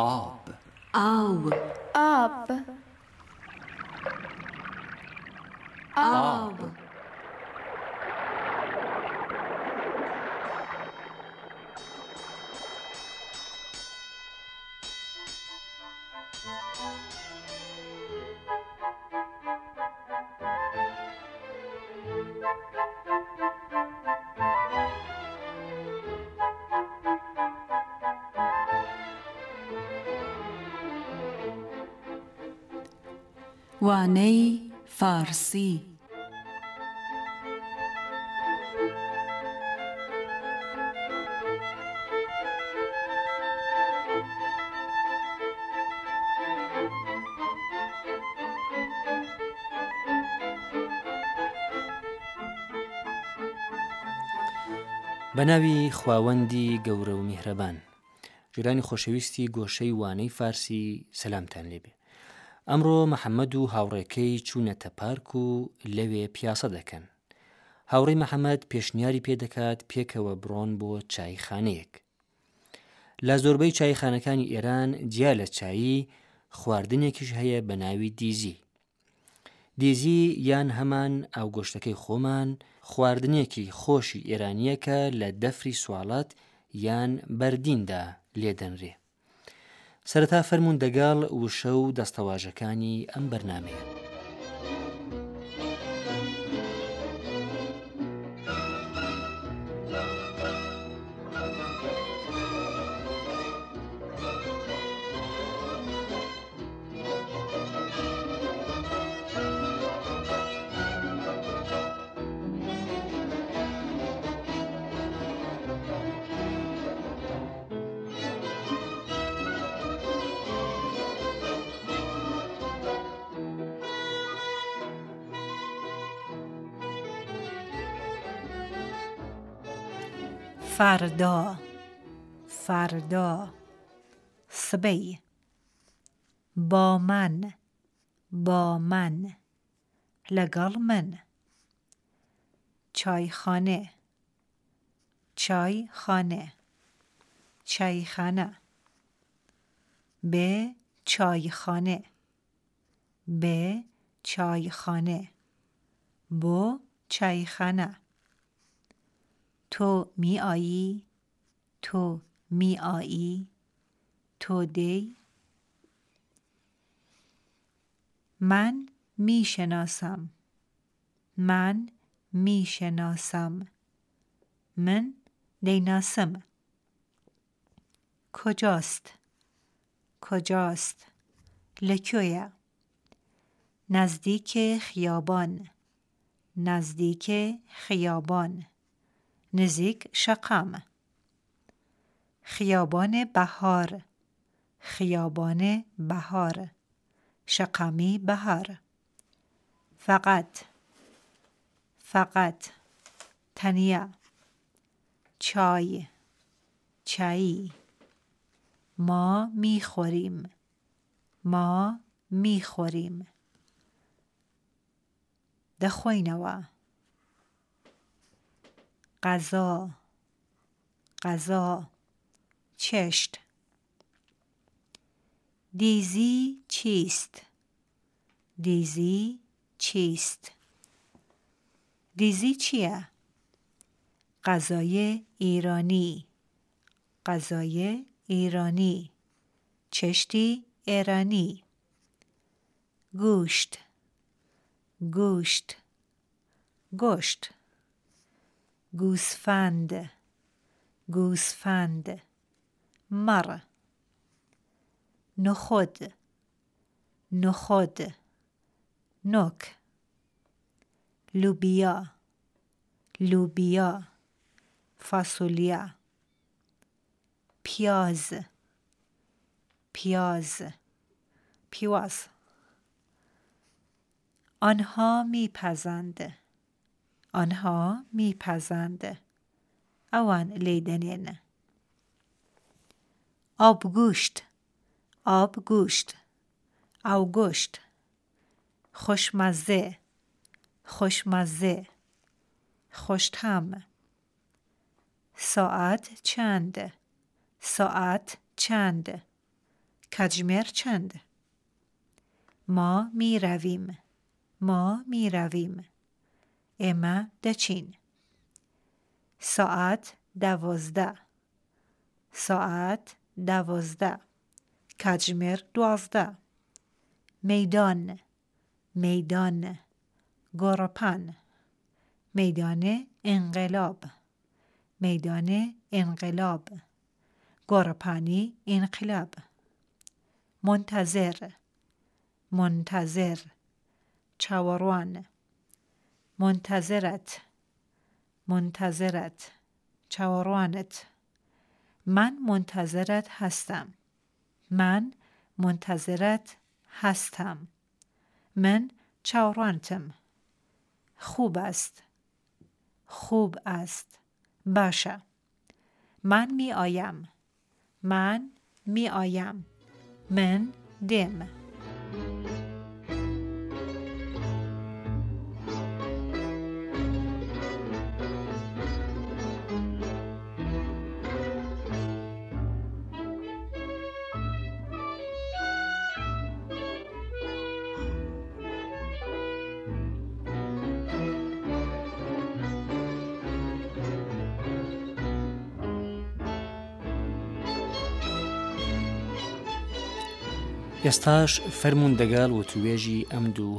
Ob. Ob. Ob. Ob. وانەی فارسی. بە ناوی خواوەندی گەورە و میهرەبان. ژیرانی خۆشەویستی گۆشەی وانەی فارسی سەلامتان لێبێ. ئەمڕۆ محەممەد و هاوڕێکەی چوونەتە پارک و لەوێ پیاسە دەکەن. هاوڕێی محەممەد پێشنیاری پێدەکات پێکەوە بڕۆن بۆ چایخانەیەک. لە زۆربەی چایخانەکانی ئێران جیا لە چایی خواردنێکیش هەیە بە ناوی دیزی. دیزی یان هەمان ئاو گۆشتەکەی خۆمان خواردنێکی خۆشی ئێرانیەکە لە دەفری سوالات یان بەردیندا لێدەنرێ. سەرەتا فەرمونون دەگاڵ وشە و دەستەواژەکانی ئەم بەرنمەیە فردا فردا سبی. با من با من لەگەڵ من. چایخانه چایخانه چایخانه به چایخانه به چایخانه بو چایخانه تو می آیی تو می آیی تو دی؟ من می شناسم من می شناسم من دیناسم. کجاست؟ کجاست؟ لکویا. نزدیک خیابان. نزدیک خیابان. نزیک شقام. خیابان بهار. خیابان بهار. شقامی بهار. فقط. فقط. تنیا. چای. چای. ما می‌خوریم. ما می‌خوریم. دخوینەوە غذا. غذا. چشت. دیزی چیست؟ دیزی چیست؟ دیزی چیه؟ غذای ایرانی. غذای ایرانی. چشتی ایرانی. گوشت. گوشت. گوشت. گوسفند گوسفند مر نخود نخود نک لوبیا لوبیا فاصولیا پیاز پیاز پیواز. آنها میپزند. آنها میپزند. اوان لیدنین. آبگوشت. آبگوشت. اوگوشت خوشمزه. خوشمزه. خوشتم. ساعت چند؟ ساعت چند؟ کجمر چند؟ ما می رویم. ما می رویم. اما دچین ساعت دوازده. ساعت دوازده. کجمر دوازده. میدان میدان گرپن میدان انقلاب میدان انقلاب گرپانی انقلاب منتظر منتظر چاوروان منتظرت منتظرت چاوروانت من منتظرت هستم. من منتظرت هستم. من چاوروانتم خوب است. خوب است. باشه. من می آیم. من می آیم. من دم. ئێستاش فەرمونون دەگەڵ و توێژی ئەم دوو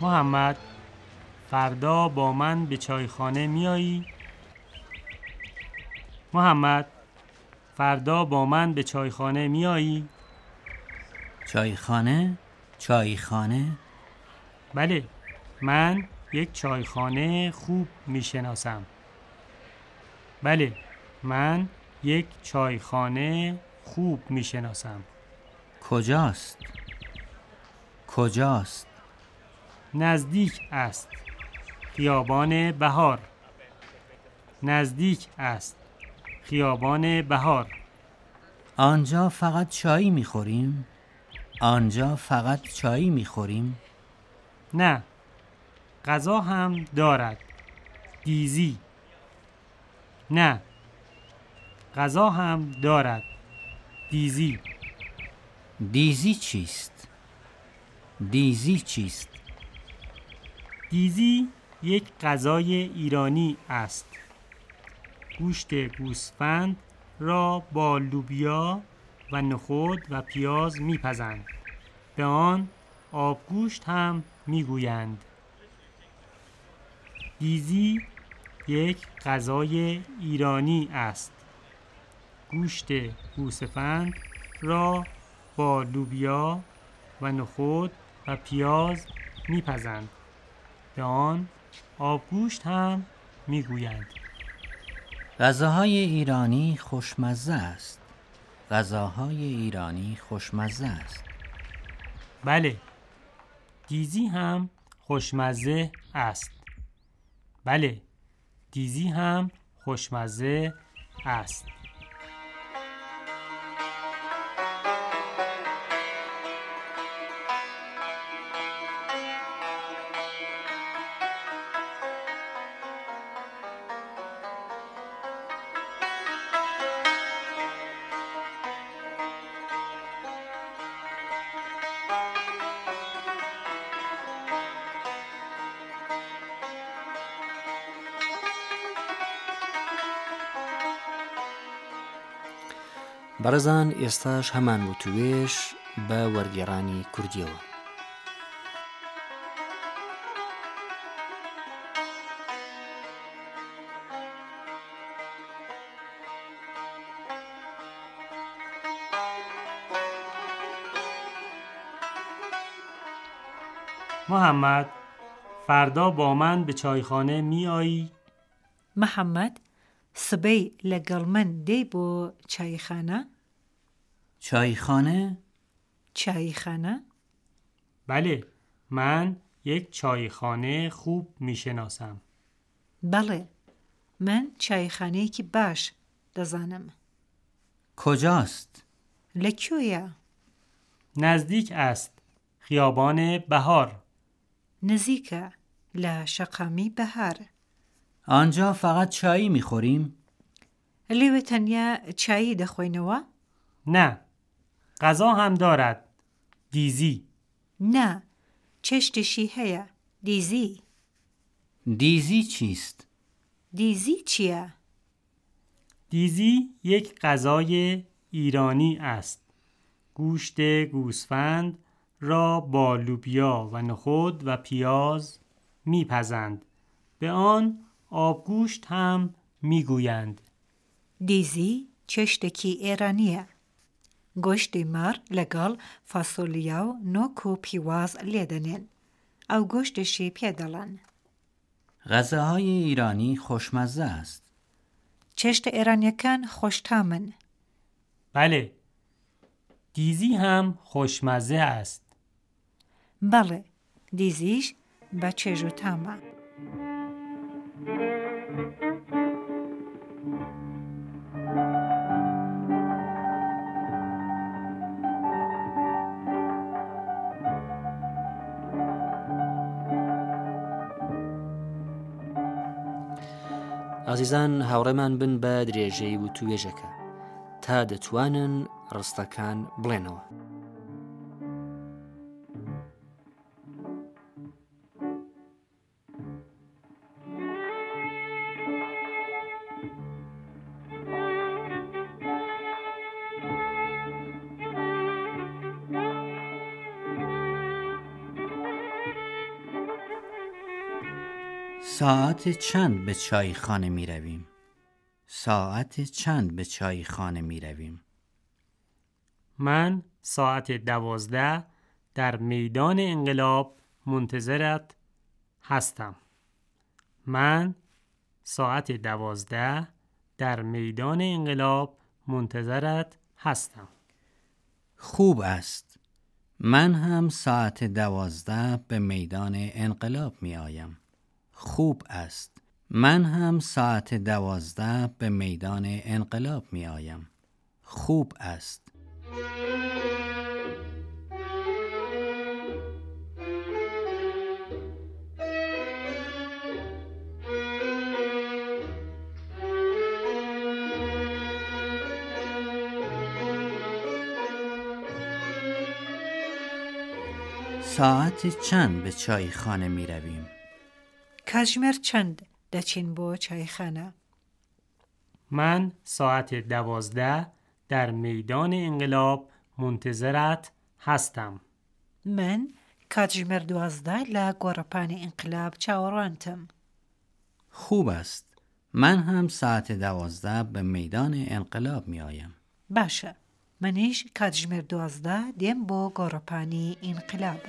محمد فردا با من به چایخانه میایی؟ محمد فردا با من به چایخانه میایی؟ چایخانه؟ چایخانه؟ بله من یک چایخانه خوب می‌شناسم بله من یک چایخانه خوب می‌شناسم کجاست؟ کجاست؟ نزدیک است خیابان بهار نزدیک است خیابان بهار آنجا فقط چای می‌خوریم؟ آنجا فقط چای می‌خوریم؟ نه. غذا هم دارد. دیزی نه. غذا هم دارد. دیزی دیزی چیست؟ دیزی چیست؟ دیزی یک غذای ایرانی است. گوشت گوسفند را با لوبیا و نخود و پیاز میپزند. به آن آبگوشت هم می‌گویند. دیزی یک غذای ایرانی است. گوشت گوسفند را با لوبیا و نخود و پیاز میپزند. به آن آبگوشت هم می‌گویند. غذاهای ایرانی خوشمزه است. غذاهای ایرانی خوشمزه است. بله. دیزی هم خوشمزه است. بله. دیزی هم خوشمزه است. بەڕزان ئێستاش هەمان و توێش بە وەرگێڕانی کوردیەوە محمد فردا با من به چایخانه می آیی؟ محمد سبەی لەگەڵ من دەی بۆ چایخانە؟ چایخانه؟ چایخانە؟ بله من یک چایخانه خوب می‌شناسم بەڵێ من چایخانەیەکی باش دەزانم کجاست؟ لەکوێیە؟ نزدیک است خیابان بهار نزیکە لە شەقامی بەهار آنجا فقط چایی می‌خوریم؟ لێوێ تەنیا چایی دەخۆینەوە؟ نه غذا هم دارد. دیزی. نا چێشتشی هەیە دیزی. دیزی چیست؟ دیزی چییە؟ دیزی یک غذای ایرانی است. گوشت گوسفند را با لوبیا و نخود و پیاز میپزند. به آن آبگوشت هم می‌گویند. دیزی چێشتێکی ئێرانیە گۆشتی مار لەگەڵ فاسۆلیا و نۆک و پیواز لێدەنێن ئەو گۆشتشی پێدەڵن غذاهای ایرانی خوشمزه است. چێشتە ئێرانیەکان خۆشتامن. بله دیزی هم خوشمزه است. بەڵێ دیزیش بە چێژ و تامە. ئازیزان هاوڕێمان بن بە درێژەی و توێژەکە تا دەتوانن ڕستەکان بڵێنەوە. ساعت چند به چایخانه می رویم؟ ساعت چند به چایخانه می رویم؟ من ساعت دوازده در میدان انقلاب منتظرت هستم من ساعت دوازده در میدان انقلاب منتظرت هستم خوب است. من هم ساعت دوازده به میدان انقلاب می آیم. خوب است. من هم ساعت دوازده به میدان انقلاب می آیم. خوب است. ساعت چند به چایخانه می رویم؟ کاتژمێر چەند دەچین بۆ چایخانە؟ من ساعت دوازده در میدان انقلاب منتظرت هستم. من کاتژمێر دوازدا لە گۆڕەپانی ئینقلاب چاوەڕوانتم. خوب است. من هم ساعت دوازده به میدان انقلاب می آیم. باشە. منیش کاتژمێر دوازدا دێم بۆ گۆڕەپانی ئینقلاب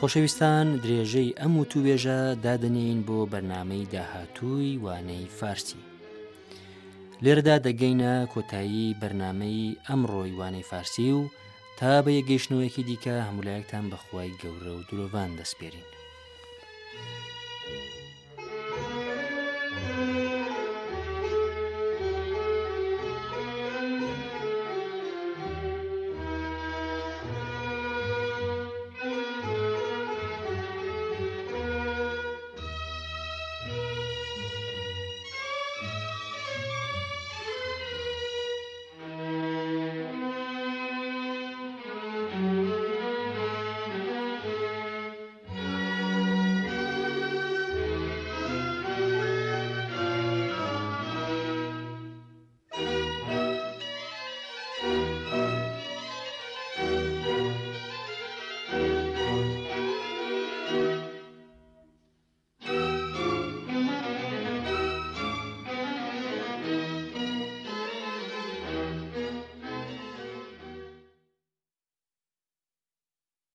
خۆشەویستان درێژەی ئەم و توێژە دادنین بۆ بەرنمەی داهاتووی وانەی فارسی. لێرەدا دەگەینە کۆتایی بەرنمەی ئەم ڕۆی وانەی فارسی و تا بە یەگەیشتنەوەیەکی دیکە هەمولایەکتان بەخوای گەورە و درۆڤان دەسپێرین